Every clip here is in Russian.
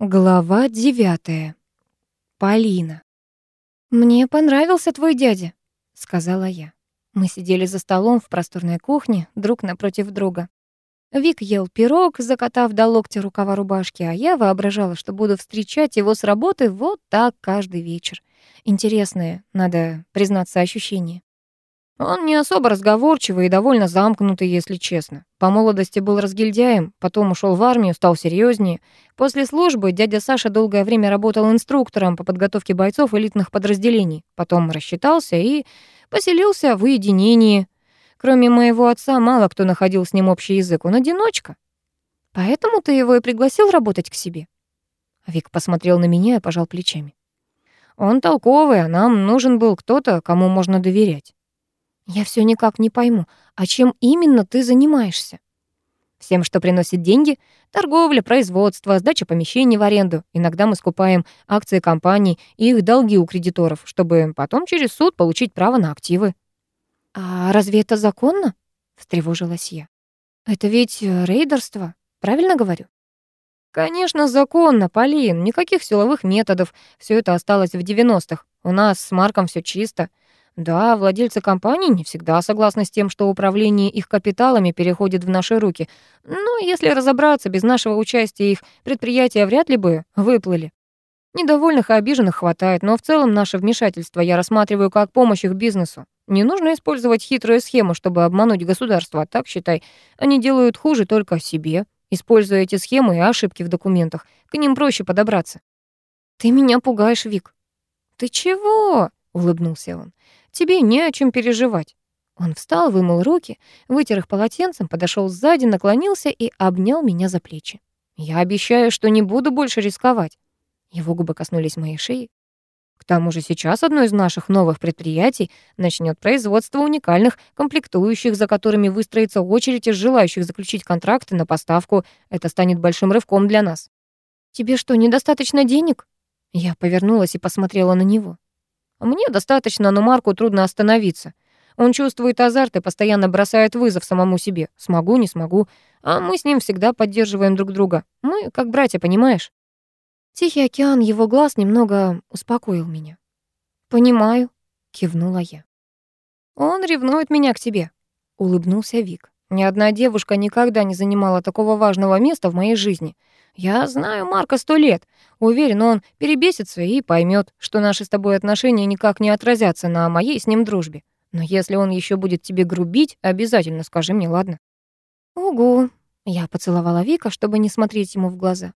Глава девятая. Полина. «Мне понравился твой дядя», — сказала я. Мы сидели за столом в просторной кухне, друг напротив друга. Вик ел пирог, закатав до локтя рукава рубашки, а я воображала, что буду встречать его с работы вот так каждый вечер. Интересное, надо признаться, ощущение. Он не особо разговорчивый и довольно замкнутый, если честно. По молодости был разгильдяем, потом ушел в армию, стал серьезнее. После службы дядя Саша долгое время работал инструктором по подготовке бойцов элитных подразделений. Потом рассчитался и поселился в уединении. Кроме моего отца, мало кто находил с ним общий язык. Он одиночка. Поэтому ты его и пригласил работать к себе? Вик посмотрел на меня и пожал плечами. Он толковый, а нам нужен был кто-то, кому можно доверять. Я все никак не пойму, а чем именно ты занимаешься? Всем, что приносит деньги, торговля, производство, сдача помещений в аренду. Иногда мы скупаем акции компаний и их долги у кредиторов, чтобы потом через суд получить право на активы. А разве это законно? встревожилась я. Это ведь э, рейдерство, правильно говорю? Конечно, законно, Полин, никаких силовых методов. Все это осталось в 90-х. У нас с Марком все чисто. Да, владельцы компаний не всегда согласны с тем, что управление их капиталами переходит в наши руки. Но если разобраться, без нашего участия их предприятия вряд ли бы выплыли. Недовольных и обиженных хватает, но в целом наше вмешательство я рассматриваю как помощь их бизнесу. Не нужно использовать хитрую схему, чтобы обмануть государство, а так, считай, они делают хуже только себе. Используя эти схемы и ошибки в документах, к ним проще подобраться. «Ты меня пугаешь, Вик». «Ты чего?» — улыбнулся он. Тебе не о чем переживать». Он встал, вымыл руки, вытер их полотенцем, подошел сзади, наклонился и обнял меня за плечи. «Я обещаю, что не буду больше рисковать». Его губы коснулись моей шеи. К тому же сейчас одно из наших новых предприятий начнет производство уникальных комплектующих, за которыми выстроится очередь из желающих заключить контракты на поставку. Это станет большим рывком для нас. «Тебе что, недостаточно денег?» Я повернулась и посмотрела на него. Мне достаточно, но Марку трудно остановиться. Он чувствует азарт и постоянно бросает вызов самому себе. Смогу, не смогу. А мы с ним всегда поддерживаем друг друга. Мы как братья, понимаешь? Тихий океан его глаз немного успокоил меня. «Понимаю», — кивнула я. «Он ревнует меня к тебе», — улыбнулся Вик. «Ни одна девушка никогда не занимала такого важного места в моей жизни. Я знаю Марка сто лет. Уверен, он перебесится и поймет, что наши с тобой отношения никак не отразятся на моей с ним дружбе. Но если он еще будет тебе грубить, обязательно скажи мне, ладно? Угу. Я поцеловала Вика, чтобы не смотреть ему в глаза.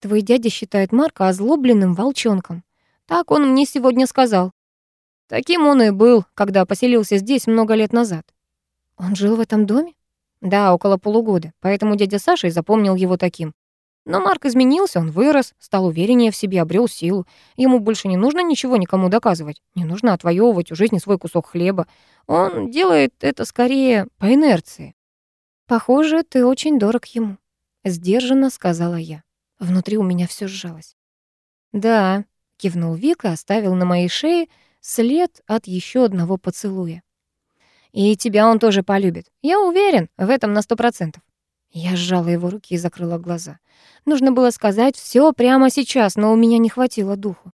Твой дядя считает Марка озлобленным волчонком. Так он мне сегодня сказал. Таким он и был, когда поселился здесь много лет назад. Он жил в этом доме? Да, около полугода, поэтому дядя Саша и запомнил его таким. Но Марк изменился, он вырос, стал увереннее в себе, обрел силу. Ему больше не нужно ничего никому доказывать, не нужно отвоевывать у жизни свой кусок хлеба. Он делает это скорее по инерции. «Похоже, ты очень дорог ему», — сдержанно сказала я. Внутри у меня все сжалось. «Да», — кивнул Вика, оставил на моей шее след от еще одного поцелуя. «И тебя он тоже полюбит. Я уверен в этом на сто процентов. Я сжала его руки и закрыла глаза. Нужно было сказать все прямо сейчас, но у меня не хватило духу.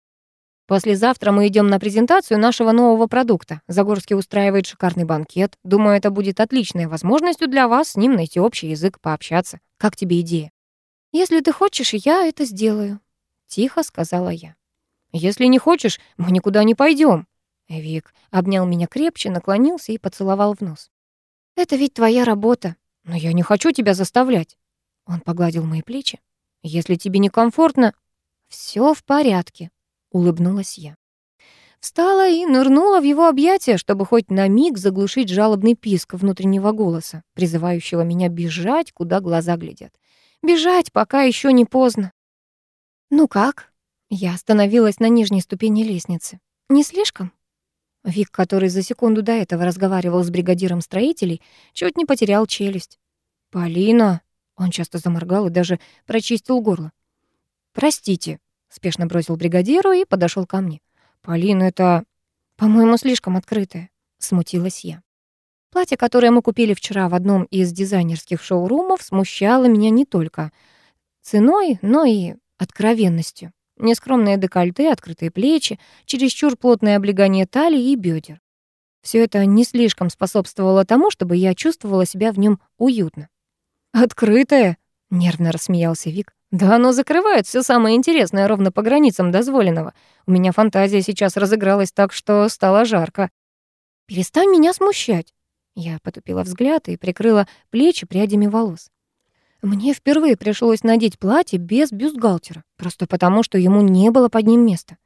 Послезавтра мы идем на презентацию нашего нового продукта. Загорский устраивает шикарный банкет. Думаю, это будет отличной возможностью для вас с ним найти общий язык, пообщаться. Как тебе идея? Если ты хочешь, я это сделаю, тихо сказала я. Если не хочешь, мы никуда не пойдем. Вик обнял меня крепче, наклонился и поцеловал в нос. Это ведь твоя работа. «Но я не хочу тебя заставлять». Он погладил мои плечи. «Если тебе некомфортно...» «Всё в порядке», — улыбнулась я. Встала и нырнула в его объятия, чтобы хоть на миг заглушить жалобный писк внутреннего голоса, призывающего меня бежать, куда глаза глядят. Бежать, пока еще не поздно. «Ну как?» Я остановилась на нижней ступени лестницы. «Не слишком?» Вик, который за секунду до этого разговаривал с бригадиром строителей, чуть не потерял челюсть. «Полина!» Он часто заморгал и даже прочистил горло. «Простите», — спешно бросил бригадиру и подошел ко мне. «Полина, это, по-моему, слишком открытое», — смутилась я. Платье, которое мы купили вчера в одном из дизайнерских шоурумов, смущало меня не только ценой, но и откровенностью. Нескромные декольте, открытые плечи, чересчур плотное облегание талии и бедер. Все это не слишком способствовало тому, чтобы я чувствовала себя в нем уютно. «Открытое?» — нервно рассмеялся Вик. «Да оно закрывает все самое интересное ровно по границам дозволенного. У меня фантазия сейчас разыгралась так, что стало жарко». «Перестань меня смущать!» Я потупила взгляд и прикрыла плечи прядями волос. Мне впервые пришлось надеть платье без бюстгальтера, просто потому, что ему не было под ним места.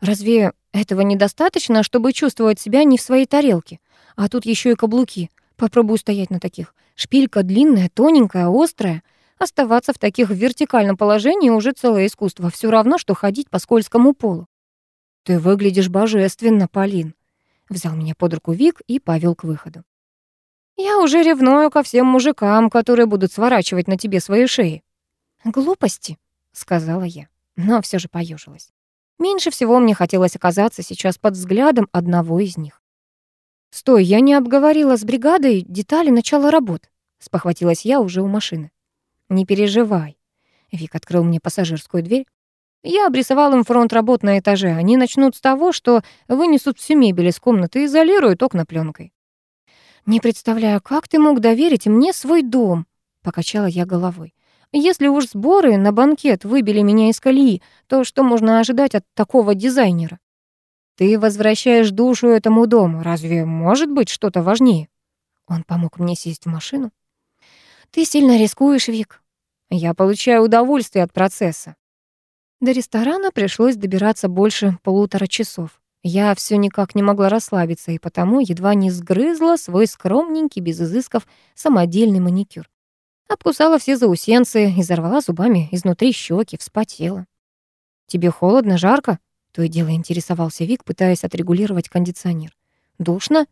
Разве этого недостаточно, чтобы чувствовать себя не в своей тарелке? А тут еще и каблуки. Попробую стоять на таких. Шпилька длинная, тоненькая, острая. Оставаться в таких вертикальном положении уже целое искусство. Все равно, что ходить по скользкому полу. «Ты выглядишь божественно, Полин», — взял меня под руку Вик и повел к выходу. Я уже ревную ко всем мужикам, которые будут сворачивать на тебе свои шеи. Глупости, сказала я, но все же поежилась. Меньше всего мне хотелось оказаться сейчас под взглядом одного из них. «Стой, я не обговорила с бригадой детали начала работ», — спохватилась я уже у машины. «Не переживай». Вик открыл мне пассажирскую дверь. Я обрисовал им фронт работ на этаже. Они начнут с того, что вынесут всю мебель из комнаты и изолируют окна пленкой. «Не представляю, как ты мог доверить мне свой дом?» — покачала я головой. «Если уж сборы на банкет выбили меня из колеи, то что можно ожидать от такого дизайнера?» «Ты возвращаешь душу этому дому. Разве может быть что-то важнее?» Он помог мне сесть в машину. «Ты сильно рискуешь, Вик. Я получаю удовольствие от процесса». До ресторана пришлось добираться больше полутора часов. Я все никак не могла расслабиться и потому едва не сгрызла свой скромненький, без изысков, самодельный маникюр. Обкусала все заусенцы, изорвала зубами изнутри щеки, вспотела. «Тебе холодно, жарко?» — то и дело интересовался Вик, пытаясь отрегулировать кондиционер. «Душно?»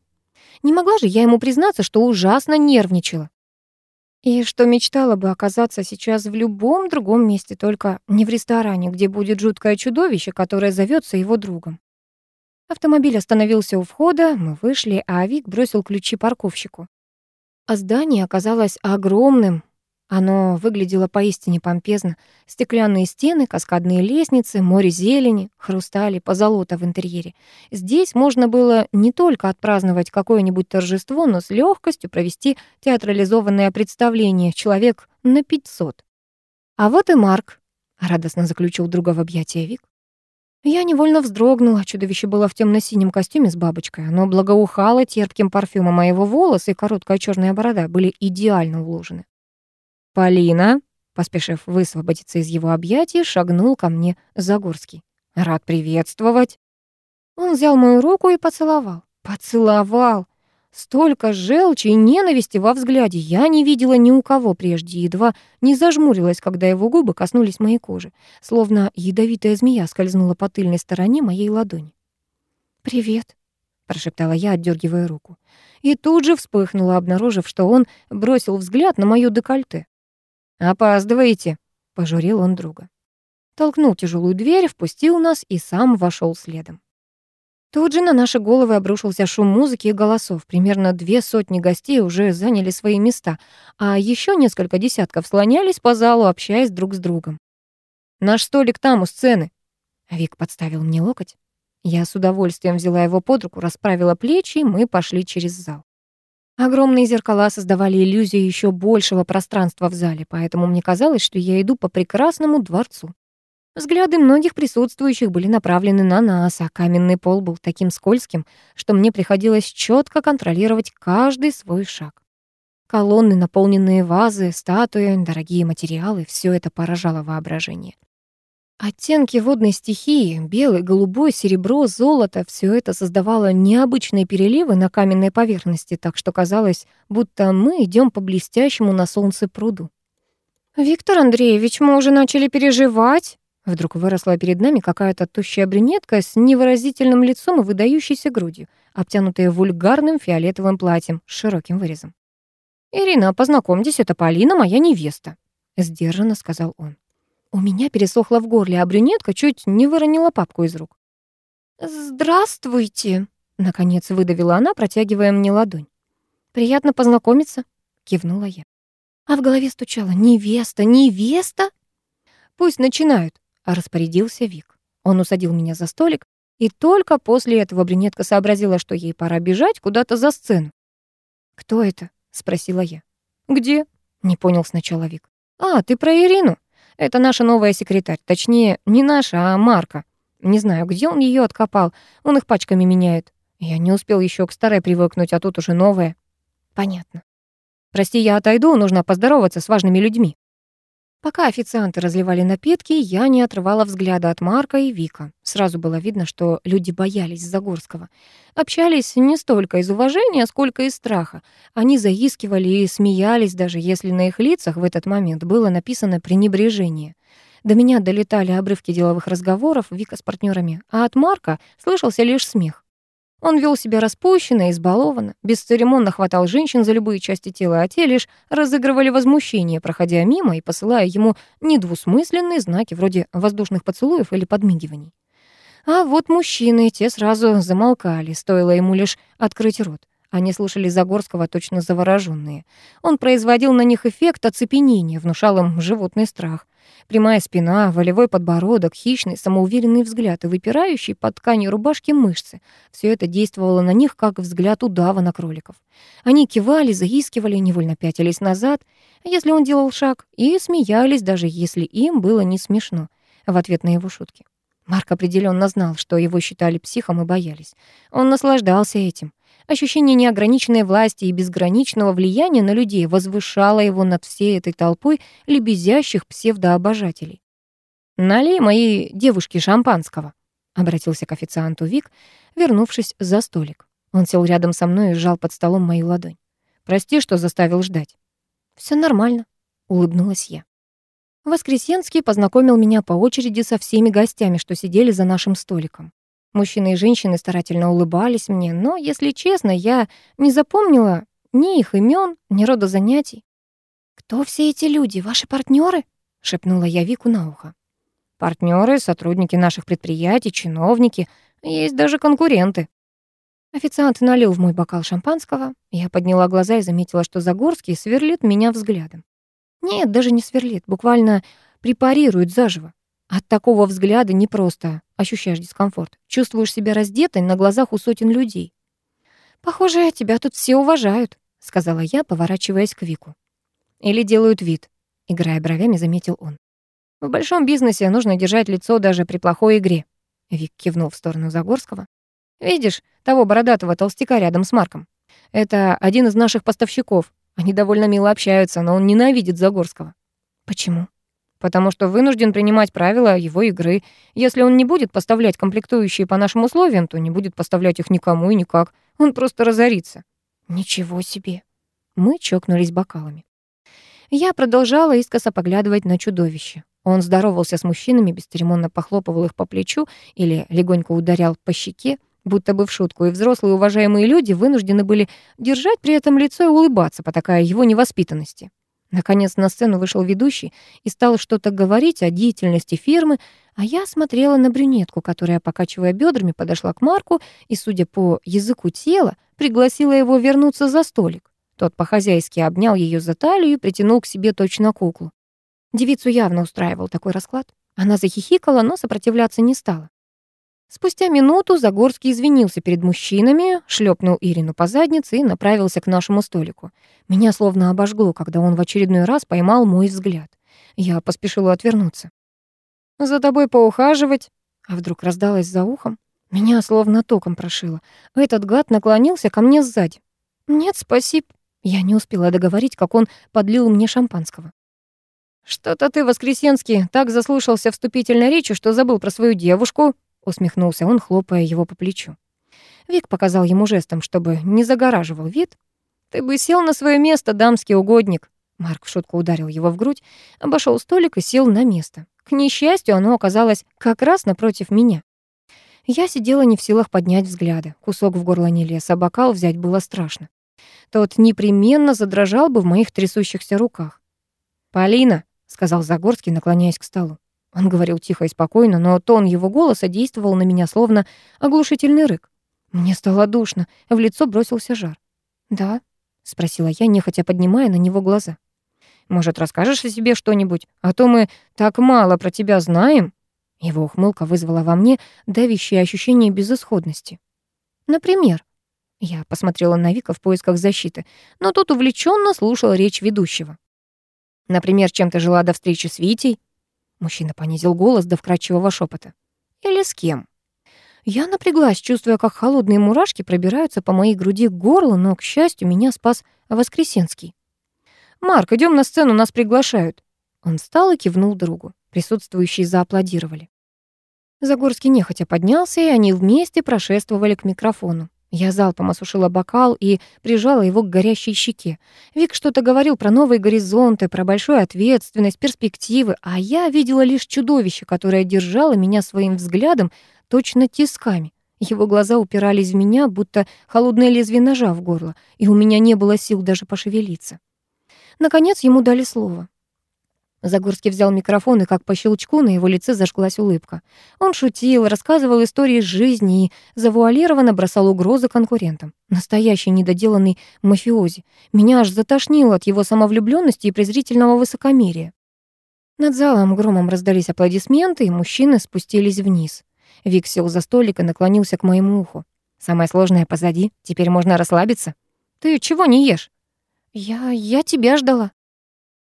Не могла же я ему признаться, что ужасно нервничала. И что мечтала бы оказаться сейчас в любом другом месте, только не в ресторане, где будет жуткое чудовище, которое зовется его другом. Автомобиль остановился у входа, мы вышли, а Вик бросил ключи парковщику. А здание оказалось огромным. Оно выглядело поистине помпезно. Стеклянные стены, каскадные лестницы, море зелени, хрустали, позолота в интерьере. Здесь можно было не только отпраздновать какое-нибудь торжество, но с легкостью провести театрализованное представление человек на 500. «А вот и Марк», — радостно заключил друга в объятия Вик. Я невольно вздрогнула. Чудовище было в темно-синем костюме с бабочкой. Оно благоухало терпким парфюмом, моего его волосы и короткая черная борода были идеально уложены. «Полина», поспешив высвободиться из его объятий, шагнул ко мне Загорский. «Рад приветствовать». Он взял мою руку и поцеловал. Поцеловал. Столько желчи и ненависти во взгляде я не видела ни у кого прежде, едва не зажмурилась, когда его губы коснулись моей кожи, словно ядовитая змея скользнула по тыльной стороне моей ладони. «Привет», — прошептала я, отдергивая руку. И тут же вспыхнула, обнаружив, что он бросил взгляд на моё декольте. «Опаздываете», — пожурил он друга. Толкнул тяжелую дверь, впустил нас и сам вошел следом. Тут же на наши головы обрушился шум музыки и голосов. Примерно две сотни гостей уже заняли свои места, а еще несколько десятков слонялись по залу, общаясь друг с другом. «Наш столик там, у сцены». Вик подставил мне локоть. Я с удовольствием взяла его под руку, расправила плечи, и мы пошли через зал. Огромные зеркала создавали иллюзию еще большего пространства в зале, поэтому мне казалось, что я иду по прекрасному дворцу. Взгляды многих присутствующих были направлены на нас, а каменный пол был таким скользким, что мне приходилось четко контролировать каждый свой шаг. Колонны, наполненные вазы, статуи, дорогие материалы — все это поражало воображение. Оттенки водной стихии, белый, голубой, серебро, золото — все это создавало необычные переливы на каменной поверхности, так что казалось, будто мы идем по блестящему на солнце пруду. «Виктор Андреевич, мы уже начали переживать», Вдруг выросла перед нами какая-то тощая брюнетка с невыразительным лицом и выдающейся грудью, обтянутая вульгарным фиолетовым платьем с широким вырезом. «Ирина, познакомьтесь, это Полина, моя невеста», — сдержанно сказал он. У меня пересохло в горле, а брюнетка чуть не выронила папку из рук. «Здравствуйте», — наконец выдавила она, протягивая мне ладонь. «Приятно познакомиться», — кивнула я. А в голове стучало «Невеста, невеста!» «Пусть начинают», распорядился Вик. Он усадил меня за столик, и только после этого брюнетка сообразила, что ей пора бежать куда-то за сцену. «Кто это?» — спросила я. «Где?» — не понял сначала Вик. «А, ты про Ирину? Это наша новая секретарь. Точнее, не наша, а Марка. Не знаю, где он ее откопал. Он их пачками меняет. Я не успел еще к старой привыкнуть, а тут уже новая». «Понятно. Прости, я отойду, нужно поздороваться с важными людьми». Пока официанты разливали напитки, я не отрывала взгляда от Марка и Вика. Сразу было видно, что люди боялись Загорского. Общались не столько из уважения, сколько из страха. Они заискивали и смеялись, даже если на их лицах в этот момент было написано пренебрежение. До меня долетали обрывки деловых разговоров Вика с партнерами, а от Марка слышался лишь смех. Он вел себя распущенно, избалованно, бесцеремонно хватал женщин за любые части тела, а те лишь разыгрывали возмущение, проходя мимо и посылая ему недвусмысленные знаки вроде воздушных поцелуев или подмигиваний. А вот мужчины, те сразу замолкали, стоило ему лишь открыть рот. Они слушали Загорского точно завороженные. Он производил на них эффект оцепенения, внушал им животный страх. Прямая спина, волевой подбородок, хищный, самоуверенный взгляд и выпирающий под тканью рубашки мышцы. Все это действовало на них, как взгляд удава на кроликов. Они кивали, заискивали, невольно пятились назад, если он делал шаг, и смеялись, даже если им было не смешно, в ответ на его шутки. Марк определенно знал, что его считали психом и боялись. Он наслаждался этим. Ощущение неограниченной власти и безграничного влияния на людей возвышало его над всей этой толпой лебезящих псевдообожателей. «Налей моей девушке шампанского», — обратился к официанту Вик, вернувшись за столик. Он сел рядом со мной и сжал под столом мою ладонь. «Прости, что заставил ждать». Все нормально», — улыбнулась я. Воскресенский познакомил меня по очереди со всеми гостями, что сидели за нашим столиком. Мужчины и женщины старательно улыбались мне, но, если честно, я не запомнила ни их имен, ни рода занятий. «Кто все эти люди, ваши партнеры? шепнула я Вику на ухо. Партнеры, сотрудники наших предприятий, чиновники, есть даже конкуренты. Официант налил в мой бокал шампанского. Я подняла глаза и заметила, что Загорский сверлит меня взглядом. Нет, даже не сверлит, буквально препарирует заживо. От такого взгляда не просто ощущаешь дискомфорт. Чувствуешь себя раздетой на глазах у сотен людей. «Похоже, тебя тут все уважают», — сказала я, поворачиваясь к Вику. «Или делают вид», — играя бровями, заметил он. «В большом бизнесе нужно держать лицо даже при плохой игре», — Вик кивнул в сторону Загорского. «Видишь того бородатого толстяка рядом с Марком? Это один из наших поставщиков. Они довольно мило общаются, но он ненавидит Загорского». «Почему?» Потому что вынужден принимать правила его игры. Если он не будет поставлять комплектующие по нашим условиям, то не будет поставлять их никому и никак. Он просто разорится. Ничего себе. Мы чокнулись бокалами. Я продолжала искоса поглядывать на чудовище. Он здоровался с мужчинами, бесцеремонно похлопывал их по плечу или легонько ударял по щеке, будто бы в шутку, и взрослые уважаемые люди вынуждены были держать при этом лицо и улыбаться, потакая его невоспитанности. Наконец на сцену вышел ведущий и стал что-то говорить о деятельности фирмы, а я смотрела на брюнетку, которая, покачивая бедрами, подошла к Марку и, судя по языку тела, пригласила его вернуться за столик. Тот по-хозяйски обнял ее за талию и притянул к себе точно куклу. Девицу явно устраивал такой расклад. Она захихикала, но сопротивляться не стала. Спустя минуту Загорский извинился перед мужчинами, шлепнул Ирину по заднице и направился к нашему столику. Меня словно обожгло, когда он в очередной раз поймал мой взгляд. Я поспешила отвернуться. «За тобой поухаживать?» А вдруг раздалось за ухом. Меня словно током прошило. Этот гад наклонился ко мне сзади. «Нет, спасибо». Я не успела договорить, как он подлил мне шампанского. «Что-то ты, Воскресенский, так заслушался вступительной речи, что забыл про свою девушку», усмехнулся он, хлопая его по плечу. Вик показал ему жестом, чтобы не загораживал вид. «Ты бы сел на свое место, дамский угодник!» Марк в шутку ударил его в грудь, обошел столик и сел на место. К несчастью, оно оказалось как раз напротив меня. Я сидела не в силах поднять взгляды. Кусок в горло не лез, а бокал взять было страшно. Тот непременно задрожал бы в моих трясущихся руках. «Полина», — сказал Загорский, наклоняясь к столу. Он говорил тихо и спокойно, но тон его голоса действовал на меня словно оглушительный рык. Мне стало душно, в лицо бросился жар. «Да?» — спросила я, нехотя поднимая на него глаза. «Может, расскажешь о себе что-нибудь? А то мы так мало про тебя знаем». Его ухмылка вызвала во мне давящее ощущение безысходности. Например, я посмотрела на Вика в поисках защиты, но тот увлеченно слушал речь ведущего. Например, чем ты жила до встречи с Витей? Мужчина понизил голос до вкрадчивого шепота. Или с кем? Я напряглась, чувствуя, как холодные мурашки пробираются по моей груди к горлу, но, к счастью, меня спас Воскресенский. «Марк, идем на сцену, нас приглашают». Он встал и кивнул другу. Присутствующие зааплодировали. Загорский нехотя поднялся, и они вместе прошествовали к микрофону. Я залпом осушила бокал и прижала его к горящей щеке. Вик что-то говорил про новые горизонты, про большую ответственность, перспективы, а я видела лишь чудовище, которое держало меня своим взглядом точно тисками. Его глаза упирались в меня, будто холодное лезвие ножа в горло, и у меня не было сил даже пошевелиться. Наконец ему дали слово. Загорский взял микрофон, и как по щелчку на его лице зажглась улыбка. Он шутил, рассказывал истории жизни и завуалированно бросал угрозы конкурентам. Настоящий недоделанный мафиози. Меня аж затошнило от его самовлюбленности и презрительного высокомерия. Над залом громом раздались аплодисменты, и мужчины спустились вниз. Вик сел за столик и наклонился к моему уху. «Самое сложное позади, теперь можно расслабиться. Ты чего не ешь?» «Я... я тебя ждала».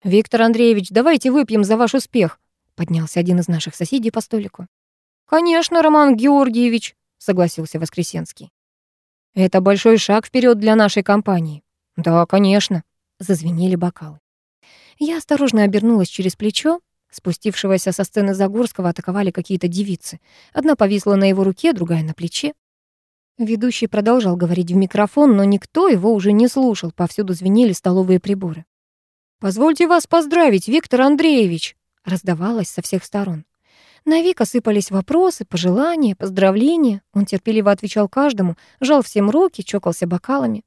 «Виктор Андреевич, давайте выпьем за ваш успех», — поднялся один из наших соседей по столику. «Конечно, Роман Георгиевич», — согласился Воскресенский. «Это большой шаг вперед для нашей компании». «Да, конечно», — зазвенели бокалы. Я осторожно обернулась через плечо. Спустившегося со сцены Загорского атаковали какие-то девицы. Одна повисла на его руке, другая на плече. Ведущий продолжал говорить в микрофон, но никто его уже не слушал, повсюду звенели столовые приборы. «Позвольте вас поздравить, Виктор Андреевич!» раздавалось со всех сторон. На Вика сыпались вопросы, пожелания, поздравления. Он терпеливо отвечал каждому, жал всем руки, чокался бокалами.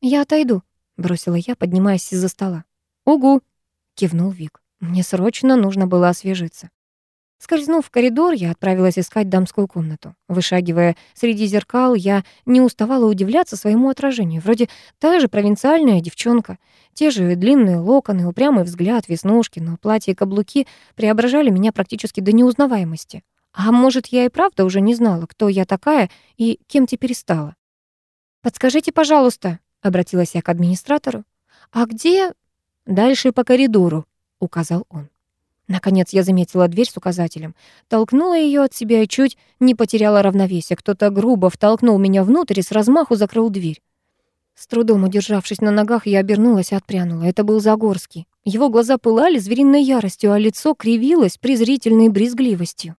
«Я отойду», — бросила я, поднимаясь из-за стола. «Угу», — кивнул Вик. «Мне срочно нужно было освежиться». Скользнув в коридор, я отправилась искать дамскую комнату. Вышагивая среди зеркал, я не уставала удивляться своему отражению. Вроде та же провинциальная девчонка, те же длинные локоны, упрямый взгляд, веснушки, но платье и каблуки преображали меня практически до неузнаваемости. А может, я и правда уже не знала, кто я такая и кем теперь стала. «Подскажите, пожалуйста», — обратилась я к администратору, «а где...» «Дальше по коридору», — указал он. Наконец я заметила дверь с указателем. Толкнула ее от себя и чуть не потеряла равновесие. Кто-то грубо втолкнул меня внутрь и с размаху закрыл дверь. С трудом удержавшись на ногах, я обернулась и отпрянула. Это был Загорский. Его глаза пылали звериной яростью, а лицо кривилось презрительной брезгливостью.